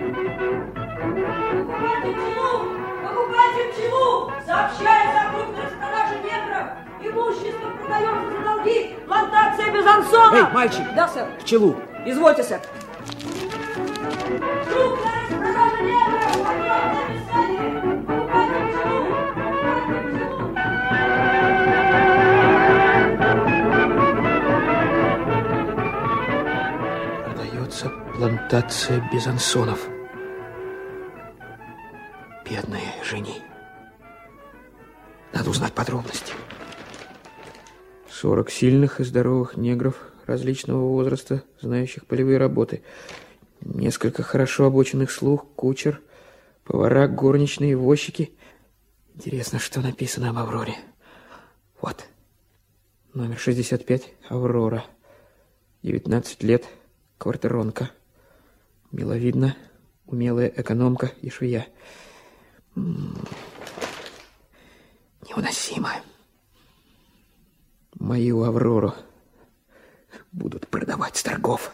Покупатель чему? Покупатель чему? Сообщается о крупной распродаже негров. Имущество продается за долги. Плантация Безансона. Эй, мальчик! Да, сэр. Пчелу! Извольте, сэр. Крупная распродажа негров. Плантация Безансонов. Надо узнать подробности. 40 сильных и здоровых негров различного возраста, знающих полевые работы. Несколько хорошо обученных слух, кучер, повара, горничные, возчики. Интересно, что написано об Авроре. Вот. Номер 65. Аврора. 19 лет. Квартиронка. Миловидна. Умелая экономка и швея. М, Невыносимо. Мою Аврору будут продавать с торгов.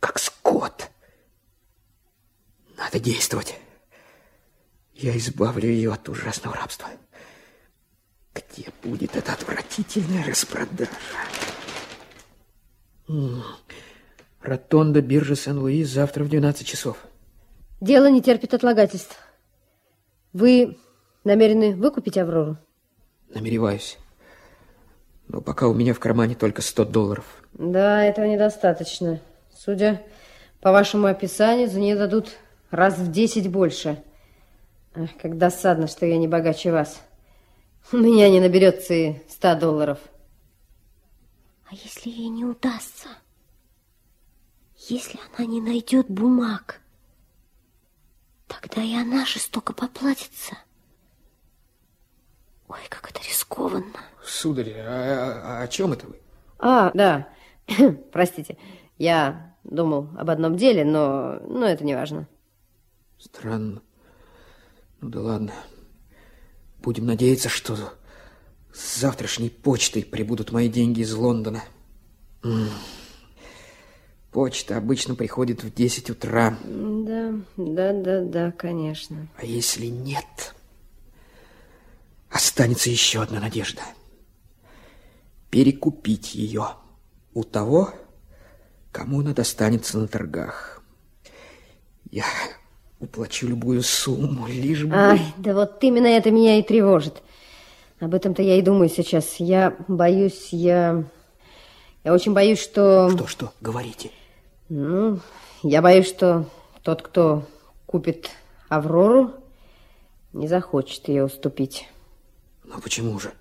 Как скот. Надо действовать. Я избавлю ее от ужасного рабства. Где будет эта отвратительная распродажа? Ротонда биржа Сен-Луи завтра в 12 часов. Дело не терпит отлагательств. Вы намерены выкупить Аврору? Намереваюсь. Но пока у меня в кармане только 100 долларов. Да, этого недостаточно. Судя по вашему описанию, за нее дадут раз в десять больше. Ах, как досадно, что я не богаче вас. У меня не наберется и ста долларов. А если ей не удастся? Если она не найдет бумаг, тогда и она жестоко поплатится. Ой, как это рискованно. Сударь, а, а о чем это вы? А, да. Простите, я думал об одном деле, но, но это не важно. Странно. Ну да ладно. Будем надеяться, что с завтрашней почтой прибудут мои деньги из Лондона. Почта обычно приходит в 10 утра. Да, да, да, да, конечно. А если нет, останется еще одна надежда. Перекупить ее у того, кому она достанется на торгах. Я уплачу любую сумму, лишь бы... Ай, да вот именно это меня и тревожит. Об этом-то я и думаю сейчас. Я боюсь, я... Я очень боюсь, что... Что, что? Говорите. Ну, я боюсь, что тот, кто купит Аврору, не захочет ее уступить. Но почему же?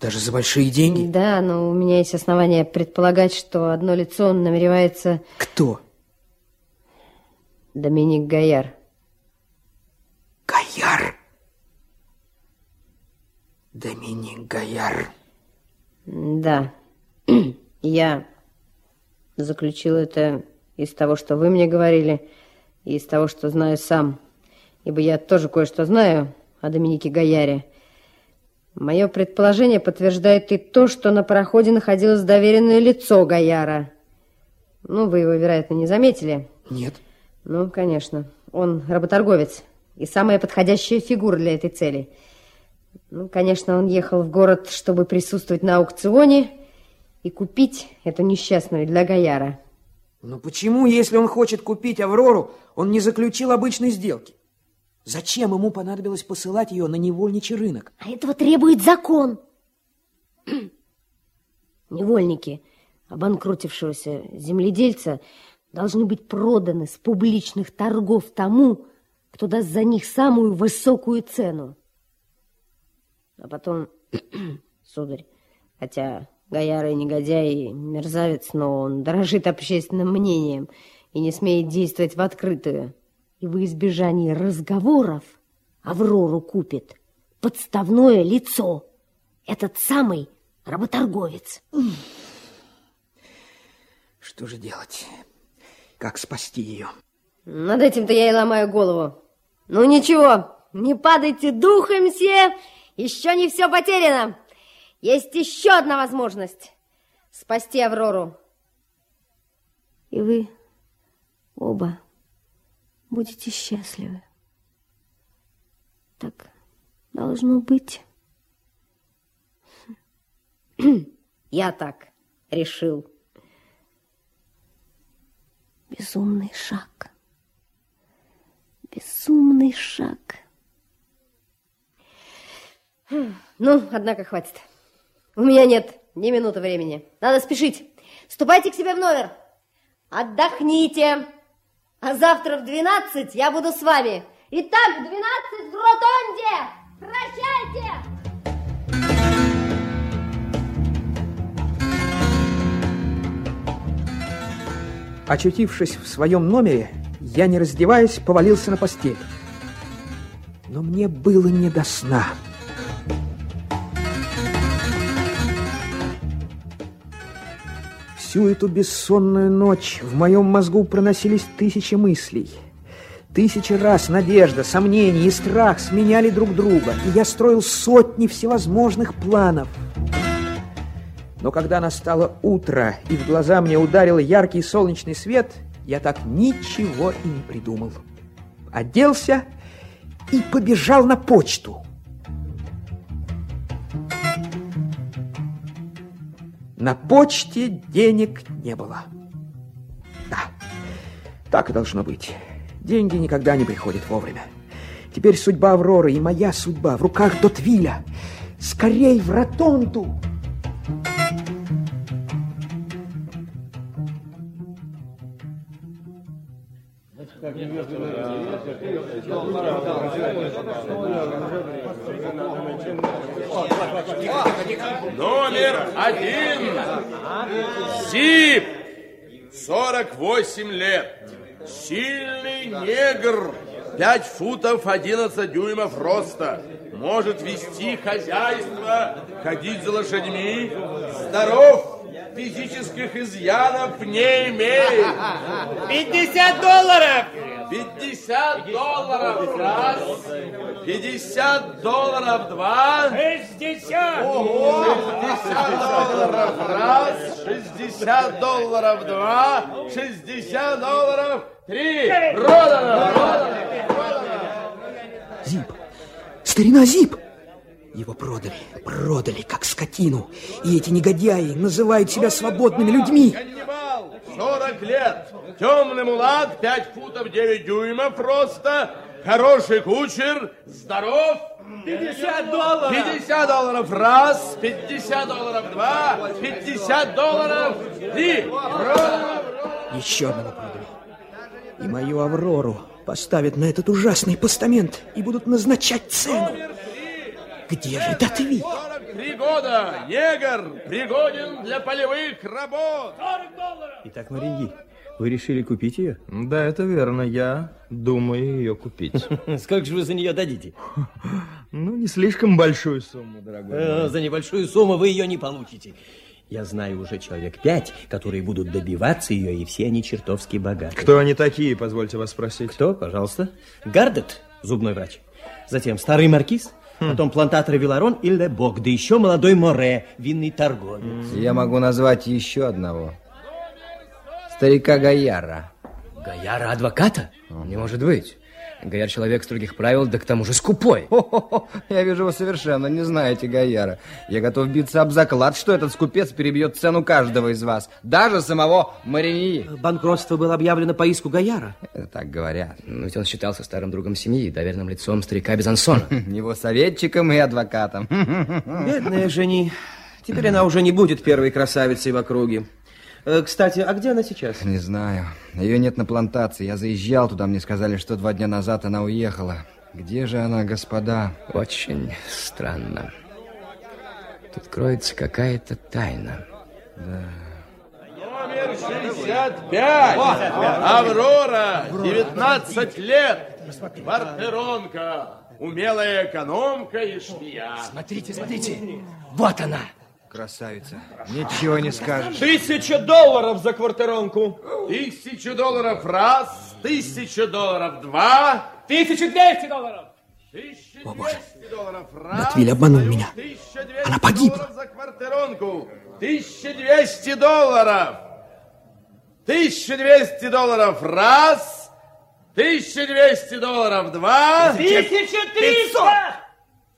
Даже за большие деньги? Да, но у меня есть основания предполагать, что одно лицо он намеревается... Кто? Доминик Гаяр. Гаяр. Доминик Гаяр. Да. Я заключил это из того, что вы мне говорили, и из того, что знаю сам. Ибо я тоже кое-что знаю о Доминике Гаяре. Мое предположение подтверждает и то, что на пароходе находилось доверенное лицо Гаяра. Ну, вы его, вероятно, не заметили. Нет. Ну, конечно. Он работорговец и самая подходящая фигура для этой цели. Ну, конечно, он ехал в город, чтобы присутствовать на аукционе и купить эту несчастную для Гаяра. Но почему, если он хочет купить Аврору, он не заключил обычной сделки? Зачем ему понадобилось посылать ее на невольничий рынок? А этого требует закон. Невольники обанкротившегося земледельца должны быть проданы с публичных торгов тому, кто даст за них самую высокую цену. А потом, сударь, хотя Гаяра и негодяй, и мерзавец, но он дорожит общественным мнением и не смеет действовать в открытую. И во избежание разговоров Аврору купит подставное лицо. Этот самый работорговец. Что же делать? Как спасти ее? Над этим-то я и ломаю голову. Ну ничего, не падайте духом все, еще не все потеряно. Есть еще одна возможность спасти Аврору. И вы оба будете счастливы. Так должно быть. Я так решил. Безумный шаг. Безумный шаг. Ну, однако, хватит. У меня нет ни минуты времени. Надо спешить. Ступайте к себе в номер. Отдохните. А завтра в 12 я буду с вами. Итак, в 12 в ротонде. Прощайте! Очутившись в своем номере, я, не раздеваясь, повалился на постель. Но мне было не до сна. Всю эту бессонную ночь в моем мозгу проносились тысячи мыслей. Тысячи раз надежда, сомнения и страх сменяли друг друга, и я строил сотни всевозможных планов. Но когда настало утро, и в глаза мне ударил яркий солнечный свет, я так ничего и не придумал. Оделся и побежал на почту. На почте денег не было. Да, так и должно быть. Деньги никогда не приходят вовремя. Теперь судьба Авроры и моя судьба в руках Дотвиля. Скорей в ротонду! Номер один. Зип. 48 лет. Сильный негр. 5 футов 11 дюймов роста. Может вести хозяйство, ходить за лошадьми. Здоров. Физических изъянов не имеет. 50 долларов! 50 долларов раз. 50 долларов два. 60! Ого! 60 долларов раз, 60 долларов два, 60 долларов три. Продано! Продано! Зип! Старина Зип! Его продали, продали, как скотину. И эти негодяи называют себя свободными людьми. Каннибал, 40 лет, темный мулат, 5 футов 9 дюймов роста, хороший кучер, здоров. 50 долларов! 50 долларов раз, 50 долларов два, 50 долларов три. Еще одного продали. И мою Аврору поставят на этот ужасный постамент и будут назначать цену. Где же Дотви? 43 года, негр, пригоден для полевых работ. Итак, Мариньи, вы решили купить ее? Да, это верно. Я думаю ее купить. Сколько же вы за нее дадите? Ну, не слишком большую сумму, дорогой. Э. За небольшую сумму вы ее не получите. Я знаю уже человек пять, которые будут добиваться ее, и все они чертовски богаты. Кто они такие, позвольте вас спросить? Кто, пожалуйста? Гардет, зубной врач. Затем старый маркиз, потом плантатор Виларон и Лебок, да еще молодой Море, винный торговец. Я могу назвать еще одного. Старика Гаяра. Гаяра адвоката? Не может быть. Гаяр человек строгих правил, да к тому же скупой. Хо-хо-хо, Я вижу, вы совершенно не знаете Гаяра. Я готов биться об заклад, что этот скупец перебьет цену каждого из вас. Даже самого Мариньи. Банкротство было объявлено по иску Гаяра. Это так говорят. Но ведь он считался старым другом семьи, доверенным лицом старика Безансона. Его советчиком и адвокатом. Бедная Жени. Теперь она уже не будет первой красавицей в округе. Э, Кстати, а где она сейчас? Не знаю. Ее нет на плантации. Я заезжал туда, мне сказали, что два дня назад она уехала. Где же она, господа? Очень странно. Тут кроется какая-то тайна. Номер 65. Аврора, 19 лет. Квартиронка. Умелая экономка и шпия. Смотрите, смотрите. Вот она. Красавица. Ничего не скажешь. Тысяча долларов за квартиронку. Тысячу долларов раз, тысячу долларов два, Тысяча двести долларов. тысяча О, Боже. двести долларов раз. Дотвиль обманул меня. Тысяча Она погибла. долларов за квартиронку. Тысяча двести долларов. 1200 долларов раз, 1200 долларов два. Тысяча триста!